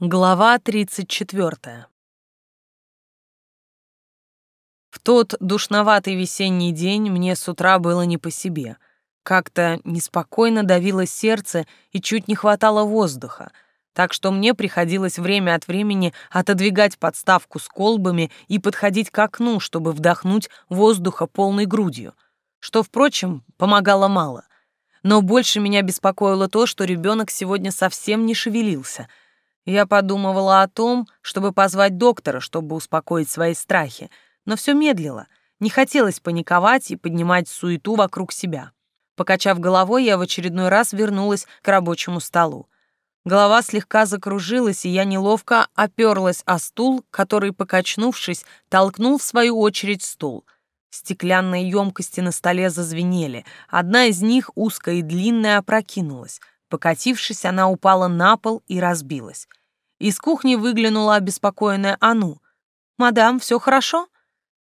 Глава 34. В тот душноватый весенний день мне с утра было не по себе. Как-то неспокойно давило сердце и чуть не хватало воздуха, так что мне приходилось время от времени отодвигать подставку с колбами и подходить к окну, чтобы вдохнуть воздуха полной грудью, что, впрочем, помогало мало. Но больше меня беспокоило то, что ребенок сегодня совсем не шевелился — я подумывала о том, чтобы позвать доктора, чтобы успокоить свои страхи, но все медлило. Не хотелось паниковать и поднимать суету вокруг себя. Покачав головой, я в очередной раз вернулась к рабочему столу. Голова слегка закружилась, и я неловко оперлась о стул, который, покачнувшись, толкнул в свою очередь стул. Стеклянные емкости на столе зазвенели. Одна из них, узкая и длинная, опрокинулась. Покатившись, она упала на пол и разбилась. Из кухни выглянула обеспокоенная Ану. «Мадам, все хорошо?»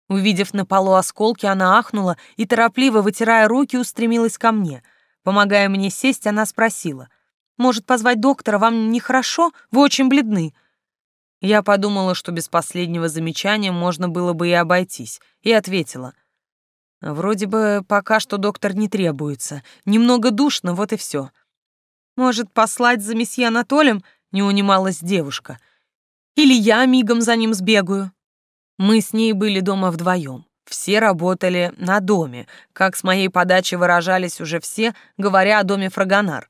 Увидев на полу осколки, она ахнула и, торопливо вытирая руки, устремилась ко мне. Помогая мне сесть, она спросила. «Может, позвать доктора? Вам нехорошо? Вы очень бледны». Я подумала, что без последнего замечания можно было бы и обойтись, и ответила. «Вроде бы пока что доктор не требуется. Немного душно, вот и все. Может, послать за месье Анатолием? Не унималась девушка. Или я мигом за ним сбегаю. Мы с ней были дома вдвоем. Все работали на доме, как с моей подачи выражались уже все, говоря о доме Фрагонар.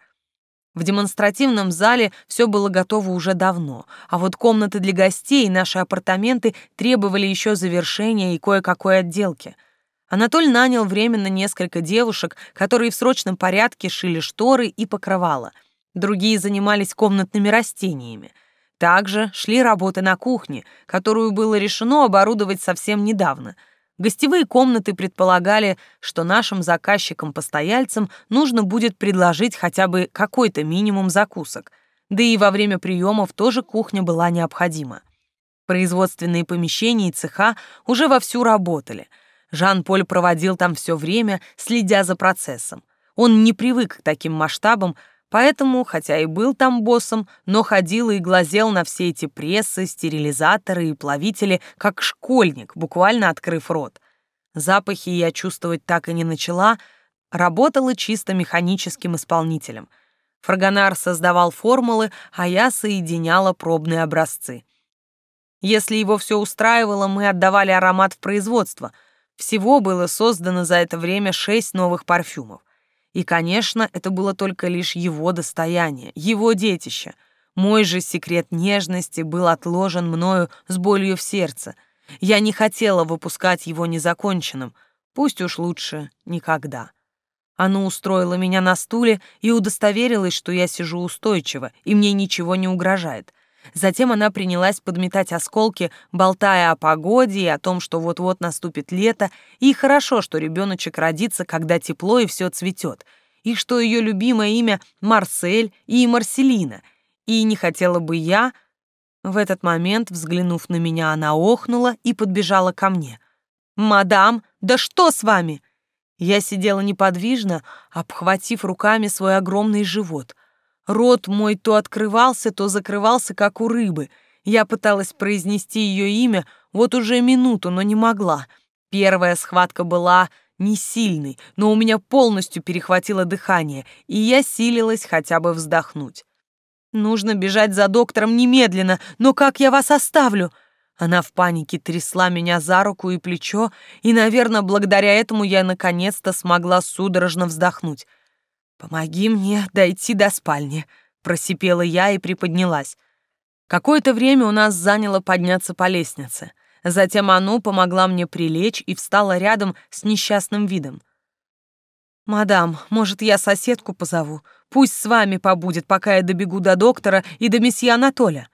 В демонстративном зале все было готово уже давно, а вот комнаты для гостей и наши апартаменты требовали еще завершения и кое-какой отделки. Анатоль нанял временно несколько девушек, которые в срочном порядке шили шторы и покрывала — другие занимались комнатными растениями. Также шли работы на кухне, которую было решено оборудовать совсем недавно. Гостевые комнаты предполагали, что нашим заказчикам-постояльцам нужно будет предложить хотя бы какой-то минимум закусок, да и во время приемов тоже кухня была необходима. Производственные помещения и цеха уже вовсю работали. Жан-Поль проводил там все время, следя за процессом. Он не привык к таким масштабам, Поэтому, хотя и был там боссом, но ходил и глазел на все эти прессы, стерилизаторы и плавители, как школьник, буквально открыв рот. Запахи я чувствовать так и не начала, работала чисто механическим исполнителем. Фрагонар создавал формулы, а я соединяла пробные образцы. Если его все устраивало, мы отдавали аромат в производство. Всего было создано за это время шесть новых парфюмов. И, конечно, это было только лишь его достояние, его детище. Мой же секрет нежности был отложен мною с болью в сердце. Я не хотела выпускать его незаконченным, пусть уж лучше никогда. Оно устроило меня на стуле и удостоверилось, что я сижу устойчиво, и мне ничего не угрожает — Затем она принялась подметать осколки, болтая о погоде и о том, что вот-вот наступит лето, и хорошо, что ребеночек родится, когда тепло и все цветет, и что ее любимое имя Марсель и Марселина, и не хотела бы я... В этот момент, взглянув на меня, она охнула и подбежала ко мне. «Мадам, да что с вами?» Я сидела неподвижно, обхватив руками свой огромный живот — Рот мой то открывался, то закрывался, как у рыбы. Я пыталась произнести ее имя вот уже минуту, но не могла. Первая схватка была не сильной, но у меня полностью перехватило дыхание, и я силилась хотя бы вздохнуть. Нужно бежать за доктором немедленно, но как я вас оставлю? Она в панике трясла меня за руку и плечо, и, наверное, благодаря этому я наконец-то смогла судорожно вздохнуть. «Помоги мне дойти до спальни», — просипела я и приподнялась. Какое-то время у нас заняло подняться по лестнице. Затем Ану помогла мне прилечь и встала рядом с несчастным видом. «Мадам, может, я соседку позову? Пусть с вами побудет, пока я добегу до доктора и до месье Анатоля».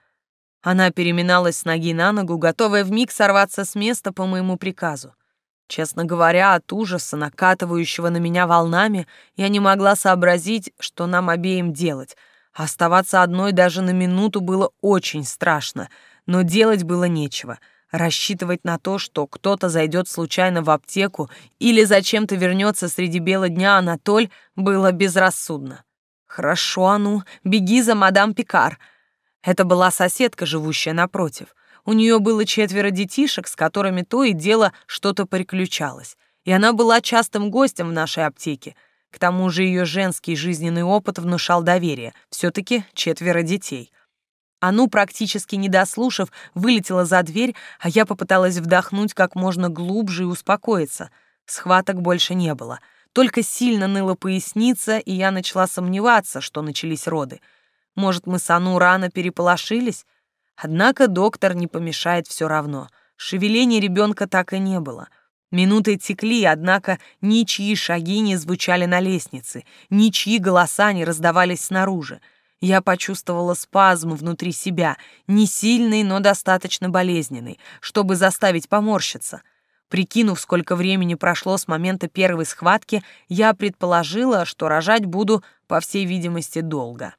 Она переминалась с ноги на ногу, готовая вмиг сорваться с места по моему приказу. Честно говоря, от ужаса, накатывающего на меня волнами, я не могла сообразить, что нам обеим делать. Оставаться одной даже на минуту было очень страшно, но делать было нечего. Рассчитывать на то, что кто-то зайдет случайно в аптеку или зачем-то вернется среди бела дня Анатоль, было безрассудно. «Хорошо, а ну, беги за мадам Пикар», Это была соседка, живущая напротив. У нее было четверо детишек, с которыми то и дело что-то приключалось. И она была частым гостем в нашей аптеке. К тому же ее женский жизненный опыт внушал доверие. Все-таки четверо детей. Ану, практически не дослушав, вылетела за дверь, а я попыталась вдохнуть как можно глубже и успокоиться. Схваток больше не было. Только сильно ныла поясница, и я начала сомневаться, что начались роды. Может, мы с Ану рано переполошились? Однако доктор не помешает все равно. Шевеления ребенка так и не было. Минуты текли, однако ничьи шаги не звучали на лестнице, ничьи голоса не раздавались снаружи. Я почувствовала спазм внутри себя, не сильный, но достаточно болезненный, чтобы заставить поморщиться. Прикинув, сколько времени прошло с момента первой схватки, я предположила, что рожать буду, по всей видимости, долго.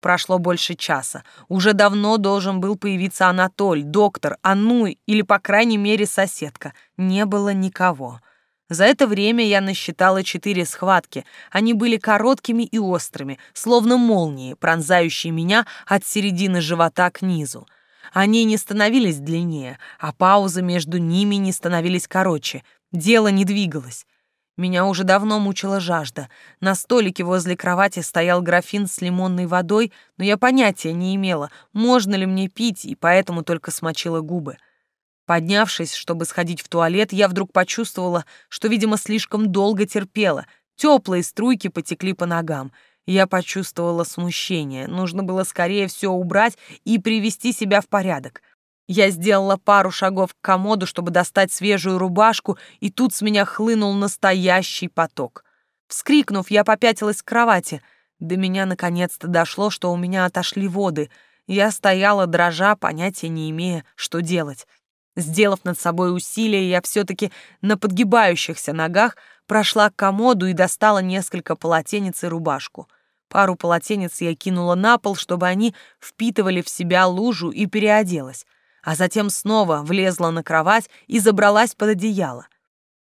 Прошло больше часа. Уже давно должен был появиться Анатоль, доктор, Ануй или, по крайней мере, соседка. Не было никого. За это время я насчитала четыре схватки. Они были короткими и острыми, словно молнии, пронзающие меня от середины живота к низу. Они не становились длиннее, а паузы между ними не становились короче. Дело не двигалось. Меня уже давно мучила жажда. На столике возле кровати стоял графин с лимонной водой, но я понятия не имела, можно ли мне пить, и поэтому только смочила губы. Поднявшись, чтобы сходить в туалет, я вдруг почувствовала, что, видимо, слишком долго терпела. Теплые струйки потекли по ногам. Я почувствовала смущение. Нужно было скорее все убрать и привести себя в порядок. Я сделала пару шагов к комоду, чтобы достать свежую рубашку, и тут с меня хлынул настоящий поток. Вскрикнув, я попятилась к кровати. До меня наконец-то дошло, что у меня отошли воды. Я стояла, дрожа, понятия не имея, что делать. Сделав над собой усилие, я все-таки на подгибающихся ногах прошла к комоду и достала несколько полотенец и рубашку. Пару полотенец я кинула на пол, чтобы они впитывали в себя лужу и переоделась а затем снова влезла на кровать и забралась под одеяло.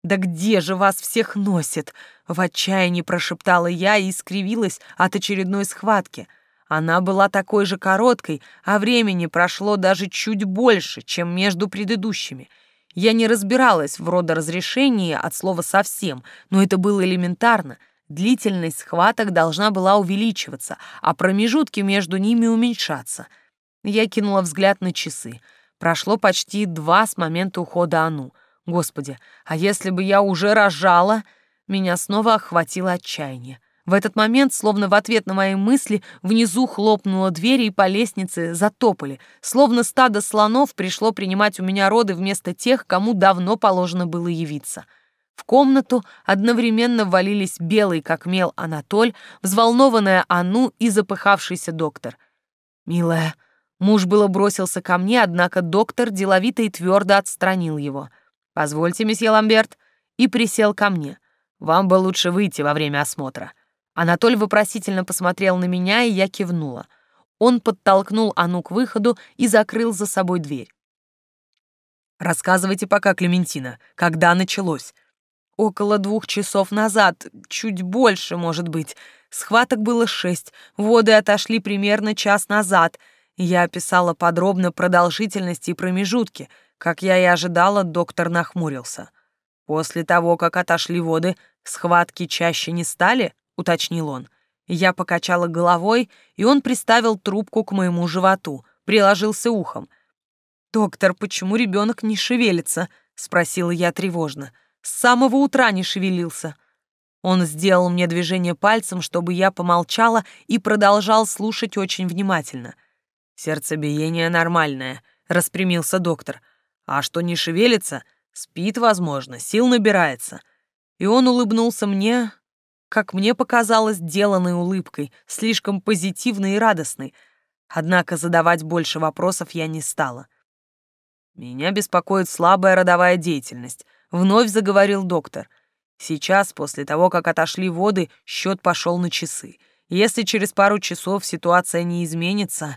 «Да где же вас всех носит?» — в отчаянии прошептала я и искривилась от очередной схватки. Она была такой же короткой, а времени прошло даже чуть больше, чем между предыдущими. Я не разбиралась в родоразрешении от слова «совсем», но это было элементарно. Длительность схваток должна была увеличиваться, а промежутки между ними уменьшаться. Я кинула взгляд на часы — Прошло почти два с момента ухода Ану. Господи, а если бы я уже рожала? Меня снова охватило отчаяние. В этот момент, словно в ответ на мои мысли, внизу хлопнула дверь и по лестнице затопали, словно стадо слонов пришло принимать у меня роды вместо тех, кому давно положено было явиться. В комнату одновременно ввалились белый, как мел, Анатоль, взволнованная Ану и запыхавшийся доктор. «Милая, Муж было бросился ко мне, однако доктор деловито и твердо отстранил его. «Позвольте, месье Ламберт», и присел ко мне. «Вам бы лучше выйти во время осмотра». Анатоль вопросительно посмотрел на меня, и я кивнула. Он подтолкнул Ану к выходу и закрыл за собой дверь. «Рассказывайте пока, Клементина, когда началось?» «Около двух часов назад, чуть больше, может быть. Схваток было шесть, воды отошли примерно час назад». Я описала подробно продолжительность и промежутки. Как я и ожидала, доктор нахмурился. «После того, как отошли воды, схватки чаще не стали?» — уточнил он. Я покачала головой, и он приставил трубку к моему животу, приложился ухом. «Доктор, почему ребенок не шевелится?» — спросила я тревожно. «С самого утра не шевелился». Он сделал мне движение пальцем, чтобы я помолчала, и продолжал слушать очень внимательно — Сердцебиение нормальное, распрямился доктор. А что не шевелится, спит, возможно, сил набирается. И он улыбнулся мне, как мне показалось, деланной улыбкой, слишком позитивной и радостной. Однако задавать больше вопросов я не стала. Меня беспокоит слабая родовая деятельность, вновь заговорил доктор. Сейчас, после того, как отошли воды, счет пошел на часы. Если через пару часов ситуация не изменится,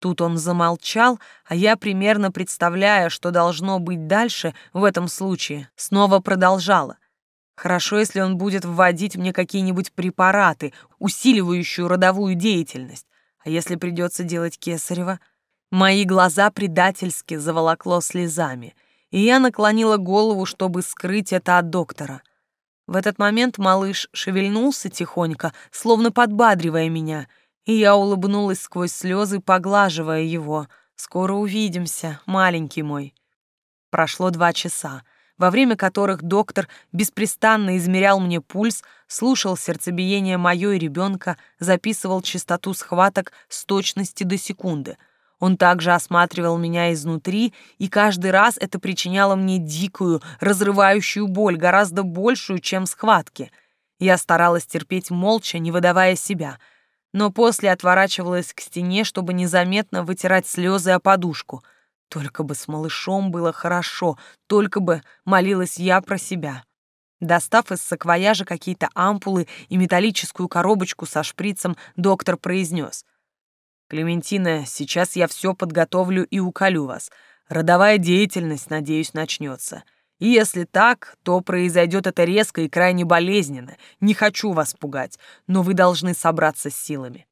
Тут он замолчал, а я, примерно представляя, что должно быть дальше в этом случае, снова продолжала. Хорошо, если он будет вводить мне какие-нибудь препараты, усиливающие родовую деятельность. А если придется делать кесарево? Мои глаза предательски заволокло слезами, и я наклонила голову, чтобы скрыть это от доктора. В этот момент малыш шевельнулся тихонько, словно подбадривая меня, и я улыбнулась сквозь слезы, поглаживая его. «Скоро увидимся, маленький мой». Прошло два часа во время которых доктор беспрестанно измерял мне пульс, слушал сердцебиение моё и ребенка, записывал частоту схваток с точности до секунды. Он также осматривал меня изнутри, и каждый раз это причиняло мне дикую, разрывающую боль, гораздо большую, чем схватки. Я старалась терпеть молча, не выдавая себя, но после отворачивалась к стене, чтобы незаметно вытирать слезы о подушку — только бы с малышом было хорошо, только бы молилась я про себя. Достав из саквояжа какие-то ампулы и металлическую коробочку со шприцем, доктор произнес. «Клементина, сейчас я все подготовлю и уколю вас. Родовая деятельность, надеюсь, начнется. И если так, то произойдет это резко и крайне болезненно. Не хочу вас пугать, но вы должны собраться с силами».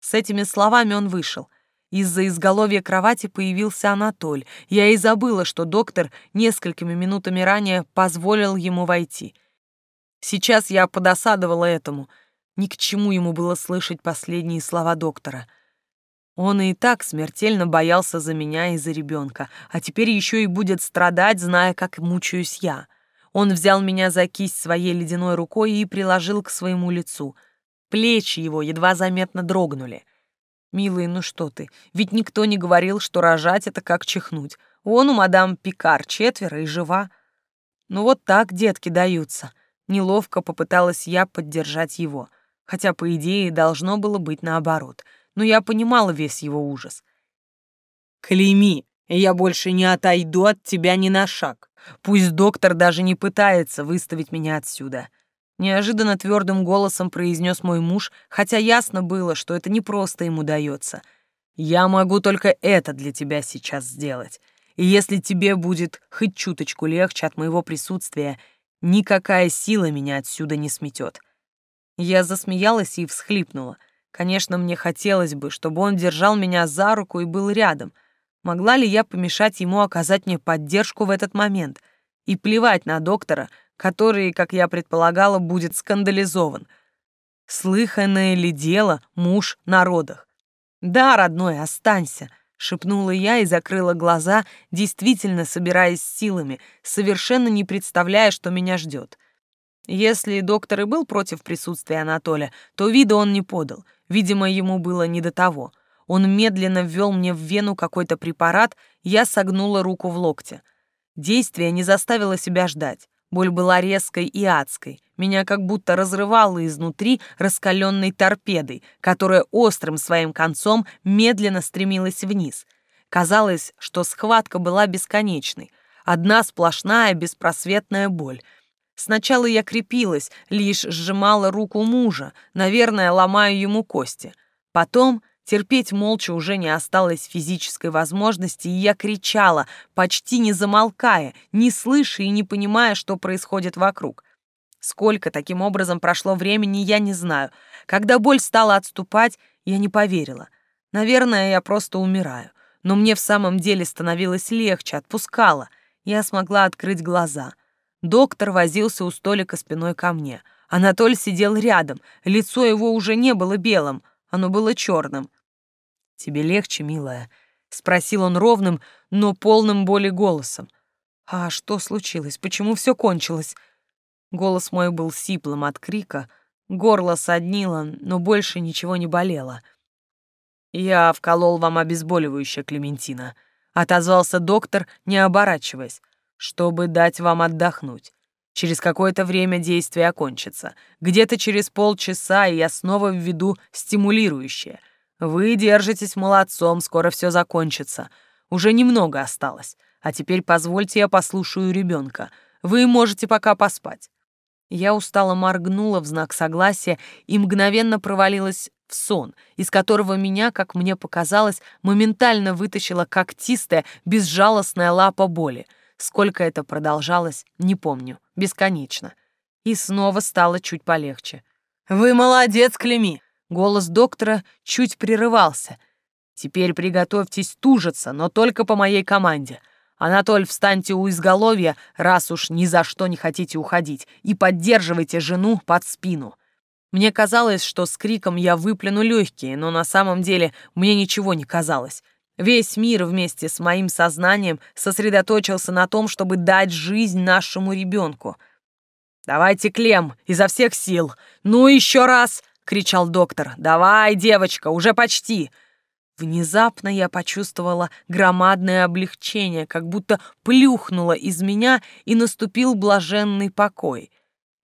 С этими словами он вышел — из-за изголовья кровати появился Анатоль. Я и забыла, что доктор несколькими минутами ранее позволил ему войти. Сейчас я подосадовала этому. Ни к чему ему было слышать последние слова доктора. Он и так смертельно боялся за меня и за ребенка, а теперь еще и будет страдать, зная, как мучаюсь я. Он взял меня за кисть своей ледяной рукой и приложил к своему лицу. Плечи его едва заметно дрогнули. «Милый, ну что ты, ведь никто не говорил, что рожать — это как чихнуть. Вон у мадам Пикар четверо и жива. Ну вот так детки даются». Неловко попыталась я поддержать его, хотя, по идее, должно было быть наоборот. Но я понимала весь его ужас. «Клейми, я больше не отойду от тебя ни на шаг. Пусть доктор даже не пытается выставить меня отсюда». Неожиданно твердым голосом произнес мой муж, хотя ясно было, что это не просто ему дается. «Я могу только это для тебя сейчас сделать. И если тебе будет хоть чуточку легче от моего присутствия, никакая сила меня отсюда не сметет». Я засмеялась и всхлипнула. Конечно, мне хотелось бы, чтобы он держал меня за руку и был рядом. Могла ли я помешать ему оказать мне поддержку в этот момент? И плевать на доктора, который, как я предполагала, будет скандализован. Слыханное ли дело муж на родах? «Да, родной, останься», — шепнула я и закрыла глаза, действительно собираясь силами, совершенно не представляя, что меня ждет. Если доктор и был против присутствия Анатолия, то вида он не подал. Видимо, ему было не до того. Он медленно ввел мне в вену какой-то препарат, я согнула руку в локте. Действие не заставило себя ждать. Боль была резкой и адской. Меня как будто разрывало изнутри раскаленной торпедой, которая острым своим концом медленно стремилась вниз. Казалось, что схватка была бесконечной. Одна сплошная беспросветная боль. Сначала я крепилась, лишь сжимала руку мужа, наверное, ломаю ему кости. Потом Терпеть молча уже не осталось физической возможности, и я кричала, почти не замолкая, не слыша и не понимая, что происходит вокруг. Сколько таким образом прошло времени, я не знаю. Когда боль стала отступать, я не поверила. Наверное, я просто умираю. Но мне в самом деле становилось легче, отпускало. Я смогла открыть глаза. Доктор возился у столика спиной ко мне. Анатоль сидел рядом. Лицо его уже не было белым, оно было черным. «Тебе легче, милая?» — спросил он ровным, но полным боли голосом. «А что случилось? Почему все кончилось?» Голос мой был сиплым от крика, горло соднило, но больше ничего не болело. «Я вколол вам обезболивающее, Клементина», — отозвался доктор, не оборачиваясь, «чтобы дать вам отдохнуть. Через какое-то время действие окончится. Где-то через полчаса я снова введу стимулирующее — вы держитесь молодцом, скоро все закончится. Уже немного осталось. А теперь позвольте я послушаю ребенка. Вы можете пока поспать. Я устало моргнула в знак согласия и мгновенно провалилась в сон, из которого меня, как мне показалось, моментально вытащила когтистая, безжалостная лапа боли. Сколько это продолжалось, не помню, бесконечно. И снова стало чуть полегче. «Вы молодец, Клеми! Голос доктора чуть прерывался. «Теперь приготовьтесь тужиться, но только по моей команде. Анатоль, встаньте у изголовья, раз уж ни за что не хотите уходить, и поддерживайте жену под спину. Мне казалось, что с криком я выплюну легкие, но на самом деле мне ничего не казалось. Весь мир вместе с моим сознанием сосредоточился на том, чтобы дать жизнь нашему ребенку. «Давайте, Клем, изо всех сил! Ну еще раз!» — кричал доктор. «Давай, девочка, уже почти!» Внезапно я почувствовала громадное облегчение, как будто плюхнуло из меня и наступил блаженный покой.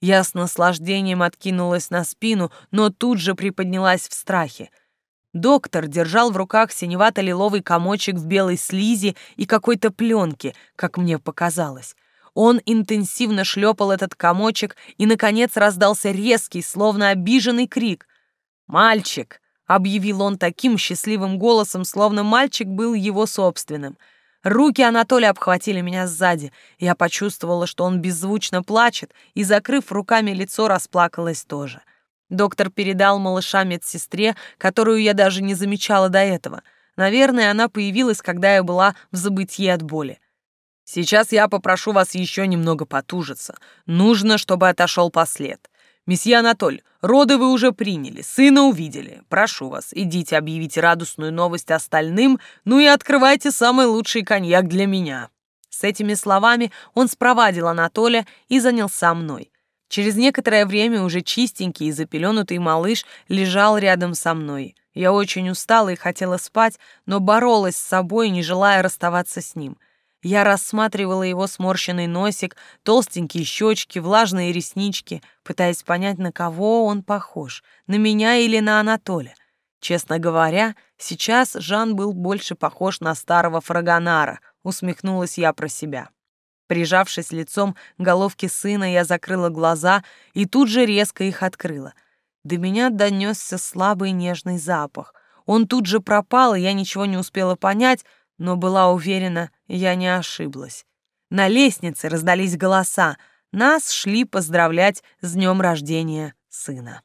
Я с наслаждением откинулась на спину, но тут же приподнялась в страхе. Доктор держал в руках синевато-лиловый комочек в белой слизи и какой-то пленке, как мне показалось. Он интенсивно шлепал этот комочек, и, наконец, раздался резкий, словно обиженный крик. «Мальчик!» объявил он таким счастливым голосом, словно мальчик был его собственным. Руки Анатолия обхватили меня сзади. Я почувствовала, что он беззвучно плачет, и, закрыв руками лицо, расплакалась тоже. Доктор передал малыша медсестре, которую я даже не замечала до этого. Наверное, она появилась, когда я была в забытье от боли. Сейчас я попрошу вас еще немного потужиться. Нужно, чтобы отошел послед. «Месье Анатоль, роды вы уже приняли, сына увидели. Прошу вас, идите объявите радостную новость остальным, ну и открывайте самый лучший коньяк для меня». С этими словами он спровадил Анатолия и занялся мной. Через некоторое время уже чистенький и запеленутый малыш лежал рядом со мной. Я очень устала и хотела спать, но боролась с собой, не желая расставаться с ним. Я рассматривала его сморщенный носик, толстенькие щечки, влажные реснички, пытаясь понять, на кого он похож, на меня или на Анатолия. Честно говоря, сейчас Жан был больше похож на старого фрагонара, усмехнулась я про себя. Прижавшись лицом к головке сына, я закрыла глаза и тут же резко их открыла. До меня донесся слабый нежный запах. Он тут же пропал, и я ничего не успела понять, но была уверена, я не ошиблась. На лестнице раздались голоса. Нас шли поздравлять с днем рождения сына.